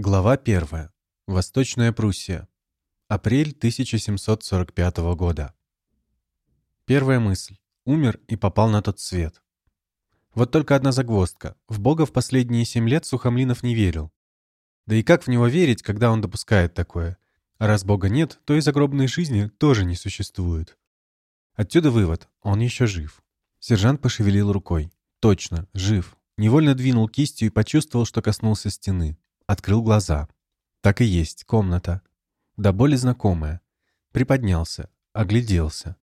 Глава 1. Восточная Пруссия. Апрель 1745 года. Первая мысль. Умер и попал на тот свет. Вот только одна загвоздка. В Бога в последние семь лет Сухомлинов не верил. Да и как в него верить, когда он допускает такое? А раз Бога нет, то и загробной жизни тоже не существует. Отсюда вывод. Он еще жив. Сержант пошевелил рукой. Точно, жив. Невольно двинул кистью и почувствовал, что коснулся стены. Открыл глаза. Так и есть, комната. До боли знакомая. Приподнялся, огляделся.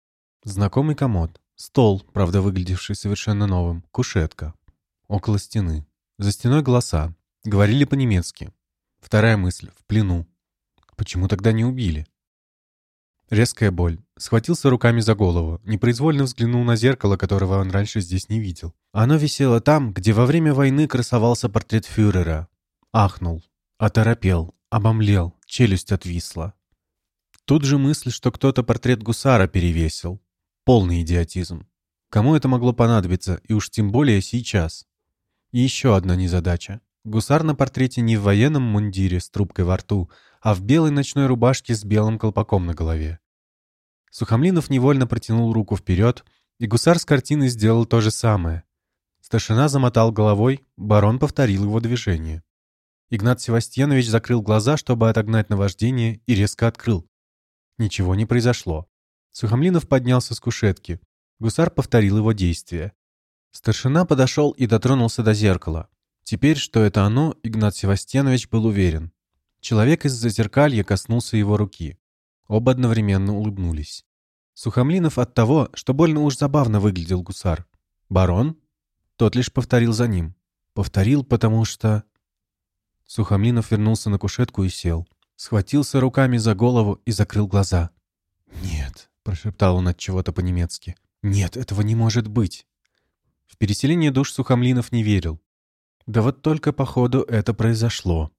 Знакомый комод. Стол, правда выглядевший совершенно новым. Кушетка. Около стены. За стеной голоса. Говорили по-немецки. Вторая мысль. В плену. Почему тогда не убили? Резкая боль. Схватился руками за голову. Непроизвольно взглянул на зеркало, которого он раньше здесь не видел. Оно висело там, где во время войны красовался портрет фюрера. Ахнул, оторопел, обомлел, челюсть отвисла. Тут же мысль, что кто-то портрет гусара перевесил. Полный идиотизм. Кому это могло понадобиться, и уж тем более сейчас? И еще одна незадача. Гусар на портрете не в военном мундире с трубкой во рту, а в белой ночной рубашке с белым колпаком на голове. Сухомлинов невольно протянул руку вперед, и гусар с картины сделал то же самое. Старшина замотал головой, барон повторил его движение. Игнат Севастьянович закрыл глаза, чтобы отогнать наваждение, и резко открыл. Ничего не произошло. Сухомлинов поднялся с кушетки. Гусар повторил его действия. Старшина подошел и дотронулся до зеркала. Теперь, что это оно, Игнат Севастьянович был уверен. Человек из-за зеркалья коснулся его руки. Оба одновременно улыбнулись. Сухомлинов от того, что больно уж забавно выглядел гусар. «Барон?» Тот лишь повторил за ним. Повторил, потому что... Сухомлинов вернулся на кушетку и сел. Схватился руками за голову и закрыл глаза. «Нет», — прошептал он от чего-то по-немецки. «Нет, этого не может быть». В переселение душ Сухомлинов не верил. Да вот только, походу, это произошло.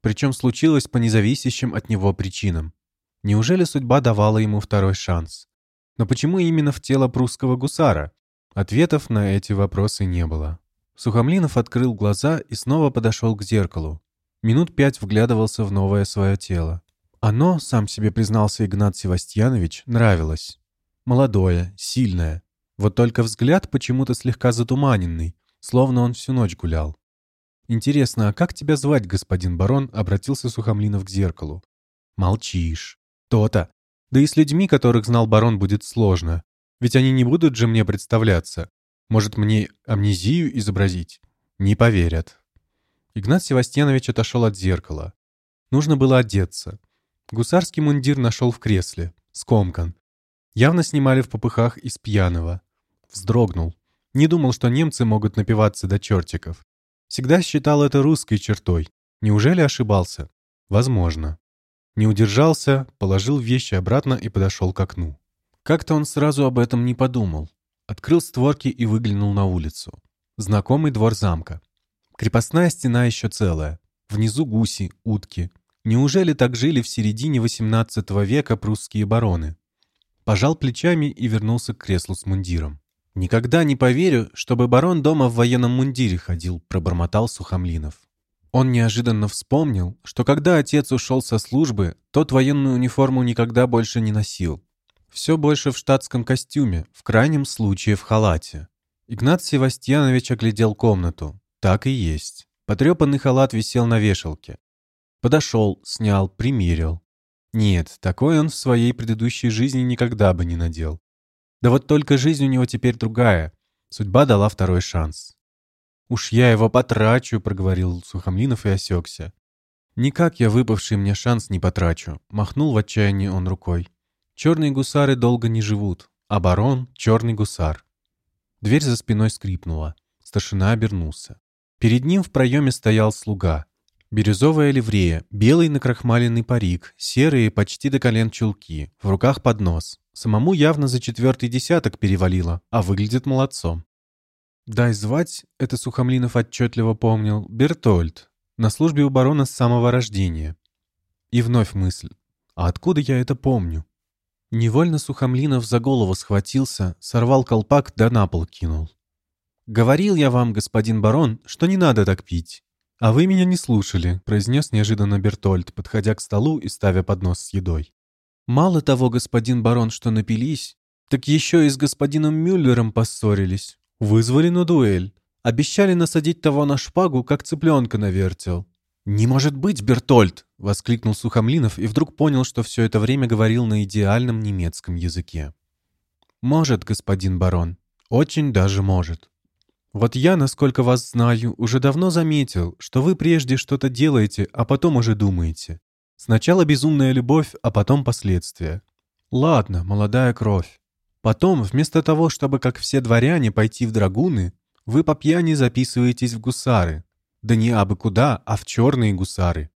Причем случилось по независящим от него причинам. Неужели судьба давала ему второй шанс? Но почему именно в тело прусского гусара? Ответов на эти вопросы не было. Сухомлинов открыл глаза и снова подошел к зеркалу. Минут пять вглядывался в новое свое тело. Оно, сам себе признался Игнат Севастьянович, нравилось. Молодое, сильное. Вот только взгляд почему-то слегка затуманенный, словно он всю ночь гулял. «Интересно, а как тебя звать, господин барон?» — обратился Сухомлинов к зеркалу. «Молчишь. То-то. Да и с людьми, которых знал барон, будет сложно. Ведь они не будут же мне представляться. Может, мне амнезию изобразить? Не поверят. Игнат Севастьянович отошел от зеркала. Нужно было одеться. Гусарский мундир нашел в кресле. Скомкан. Явно снимали в попыхах из пьяного. Вздрогнул. Не думал, что немцы могут напиваться до чертиков. Всегда считал это русской чертой. Неужели ошибался? Возможно. Не удержался, положил вещи обратно и подошел к окну. Как-то он сразу об этом не подумал. Открыл створки и выглянул на улицу. Знакомый двор замка. Крепостная стена еще целая. Внизу гуси, утки. Неужели так жили в середине XVIII века прусские бароны? Пожал плечами и вернулся к креслу с мундиром. «Никогда не поверю, чтобы барон дома в военном мундире ходил», — пробормотал Сухомлинов. Он неожиданно вспомнил, что когда отец ушел со службы, тот военную униформу никогда больше не носил. Все больше в штатском костюме, в крайнем случае в халате. Игнат Севастьянович оглядел комнату. Так и есть. Потрепанный халат висел на вешалке. Подошел, снял, примерил. Нет, такой он в своей предыдущей жизни никогда бы не надел. Да вот только жизнь у него теперь другая. Судьба дала второй шанс. «Уж я его потрачу», — проговорил Сухомлинов и осекся. «Никак я выпавший мне шанс не потрачу», — махнул в отчаянии он рукой. «Черные гусары долго не живут, а барон — черный гусар». Дверь за спиной скрипнула. Старшина обернулся. Перед ним в проеме стоял слуга. Бирюзовая ливрея, белый накрахмаленный парик, серые почти до колен чулки, в руках поднос. Самому явно за четвертый десяток перевалило, а выглядит молодцом. «Дай звать», — это Сухомлинов отчетливо помнил, — «Бертольд. На службе у барона с самого рождения». И вновь мысль. «А откуда я это помню?» Невольно Сухомлинов за голову схватился, сорвал колпак да на пол кинул. «Говорил я вам, господин барон, что не надо так пить». «А вы меня не слушали», — произнес неожиданно Бертольд, подходя к столу и ставя поднос с едой. «Мало того, господин барон, что напились, так еще и с господином Мюллером поссорились. Вызвали на дуэль. Обещали насадить того на шпагу, как цыпленка на вертел. «Не может быть, Бертольд!» — воскликнул Сухомлинов и вдруг понял, что все это время говорил на идеальном немецком языке. «Может, господин барон. Очень даже может. Вот я, насколько вас знаю, уже давно заметил, что вы прежде что-то делаете, а потом уже думаете. Сначала безумная любовь, а потом последствия. Ладно, молодая кровь. Потом, вместо того, чтобы, как все дворяне, пойти в драгуны, вы по пьяни записываетесь в гусары. Да не абы куда, а в черные гусары.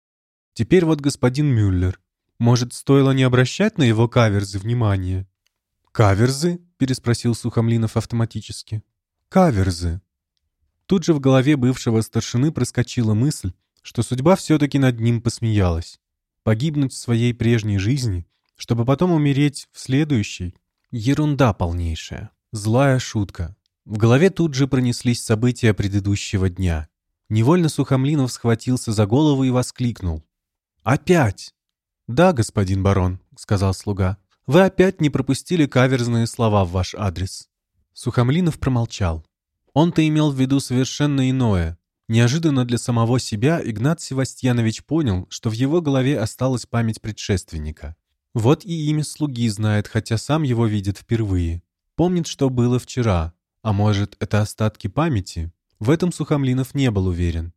Теперь вот господин Мюллер. Может, стоило не обращать на его каверзы внимания? «Каверзы?» — переспросил Сухомлинов автоматически. «Каверзы». Тут же в голове бывшего старшины проскочила мысль, что судьба все-таки над ним посмеялась. Погибнуть в своей прежней жизни, чтобы потом умереть в следующей. Ерунда полнейшая. Злая шутка. В голове тут же пронеслись события предыдущего дня. Невольно Сухомлинов схватился за голову и воскликнул. «Опять!» «Да, господин барон», — сказал слуга. «Вы опять не пропустили каверзные слова в ваш адрес». Сухомлинов промолчал. Он-то имел в виду совершенно иное. Неожиданно для самого себя Игнат Севастьянович понял, что в его голове осталась память предшественника. Вот и имя слуги знает, хотя сам его видит впервые. Помнит, что было вчера. А может, это остатки памяти? В этом Сухомлинов не был уверен.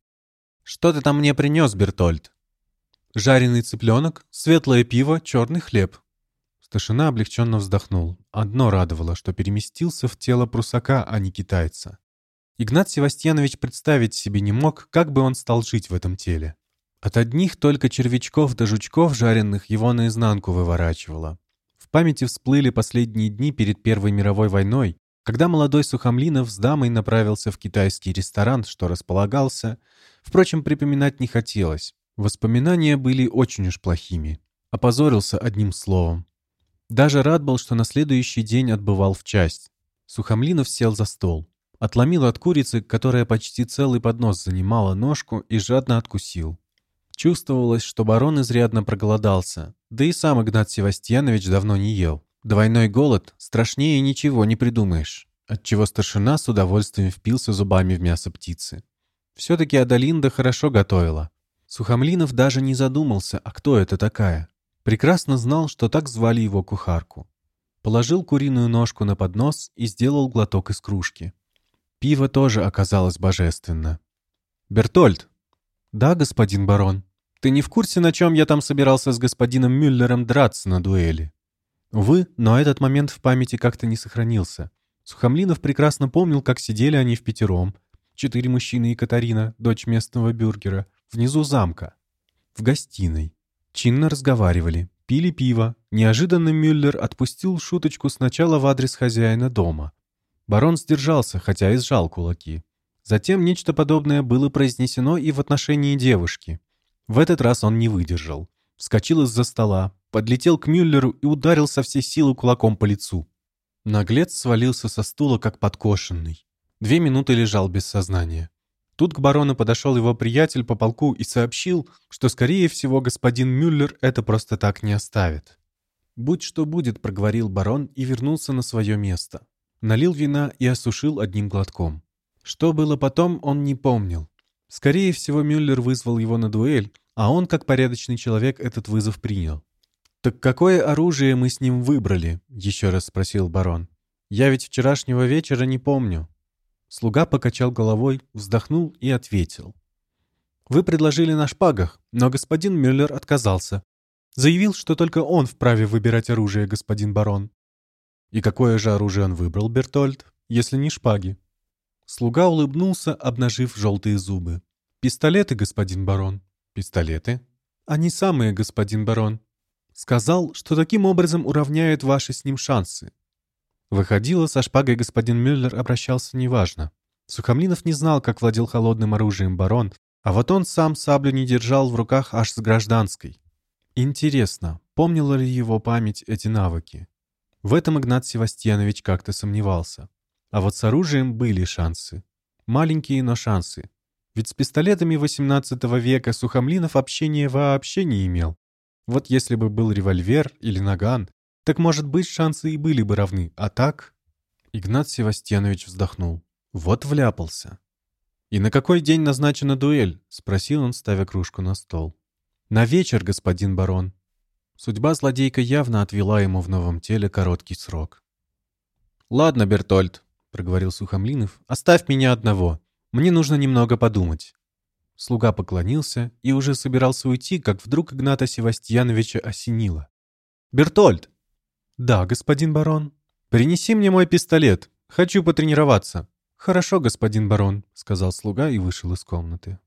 «Что ты там мне принес, Бертольд?» «Жареный цыпленок, светлое пиво, черный хлеб». Старшина облегченно вздохнул. Одно радовало, что переместился в тело прусака, а не китайца. Игнат Севастьянович представить себе не мог, как бы он стал жить в этом теле. От одних только червячков до жучков жареных его наизнанку выворачивало. В памяти всплыли последние дни перед Первой мировой войной, когда молодой Сухомлинов с дамой направился в китайский ресторан, что располагался, впрочем, припоминать не хотелось. Воспоминания были очень уж плохими. Опозорился одним словом. Даже рад был, что на следующий день отбывал в часть. Сухомлинов сел за стол. Отломил от курицы, которая почти целый поднос занимала ножку, и жадно откусил. Чувствовалось, что барон изрядно проголодался, да и сам Игнат Севастьянович давно не ел. Двойной голод страшнее ничего не придумаешь, отчего старшина с удовольствием впился зубами в мясо птицы. Все-таки Адалинда хорошо готовила. Сухомлинов даже не задумался, а кто это такая. Прекрасно знал, что так звали его кухарку. Положил куриную ножку на поднос и сделал глоток из кружки. Пиво тоже оказалось божественно. «Бертольд!» «Да, господин барон. Ты не в курсе, на чем я там собирался с господином Мюллером драться на дуэли?» Увы, но этот момент в памяти как-то не сохранился. Сухомлинов прекрасно помнил, как сидели они в пятером. Четыре мужчины и Катарина, дочь местного бюргера, внизу замка. В гостиной. Чинно разговаривали, пили пиво. Неожиданно Мюллер отпустил шуточку сначала в адрес хозяина дома. Барон сдержался, хотя и сжал кулаки. Затем нечто подобное было произнесено и в отношении девушки. В этот раз он не выдержал. Вскочил из-за стола, подлетел к Мюллеру и ударил со всей силы кулаком по лицу. Наглец свалился со стула, как подкошенный. Две минуты лежал без сознания. Тут к барону подошел его приятель по полку и сообщил, что, скорее всего, господин Мюллер это просто так не оставит. «Будь что будет», — проговорил барон и вернулся на свое место. Налил вина и осушил одним глотком. Что было потом, он не помнил. Скорее всего, Мюллер вызвал его на дуэль, а он, как порядочный человек, этот вызов принял. «Так какое оружие мы с ним выбрали?» — еще раз спросил барон. «Я ведь вчерашнего вечера не помню». Слуга покачал головой, вздохнул и ответил. «Вы предложили на шпагах, но господин Мюллер отказался. Заявил, что только он вправе выбирать оружие, господин барон». «И какое же оружие он выбрал, Бертольд, если не шпаги?» Слуга улыбнулся, обнажив желтые зубы. «Пистолеты, господин барон». «Пистолеты?» «Они самые, господин барон. Сказал, что таким образом уравняет ваши с ним шансы. Выходило, со шпагой господин Мюллер обращался неважно. Сухомлинов не знал, как владел холодным оружием барон, а вот он сам саблю не держал в руках аж с гражданской. Интересно, помнила ли его память эти навыки? В этом Игнат Севастьянович как-то сомневался. А вот с оружием были шансы. Маленькие, но шансы. Ведь с пистолетами XVIII века Сухомлинов общения вообще не имел. Вот если бы был револьвер или наган, так, может быть, шансы и были бы равны, а так... Игнат Севастьянович вздохнул. Вот вляпался. «И на какой день назначена дуэль?» — спросил он, ставя кружку на стол. «На вечер, господин барон». Судьба злодейка явно отвела ему в новом теле короткий срок. «Ладно, Бертольд», — проговорил Сухомлинов, — «оставь меня одного. Мне нужно немного подумать». Слуга поклонился и уже собирался уйти, как вдруг Игната Севастьяновича осенило. «Бертольд!» «Да, господин барон». «Принеси мне мой пистолет. Хочу потренироваться». «Хорошо, господин барон», — сказал слуга и вышел из комнаты.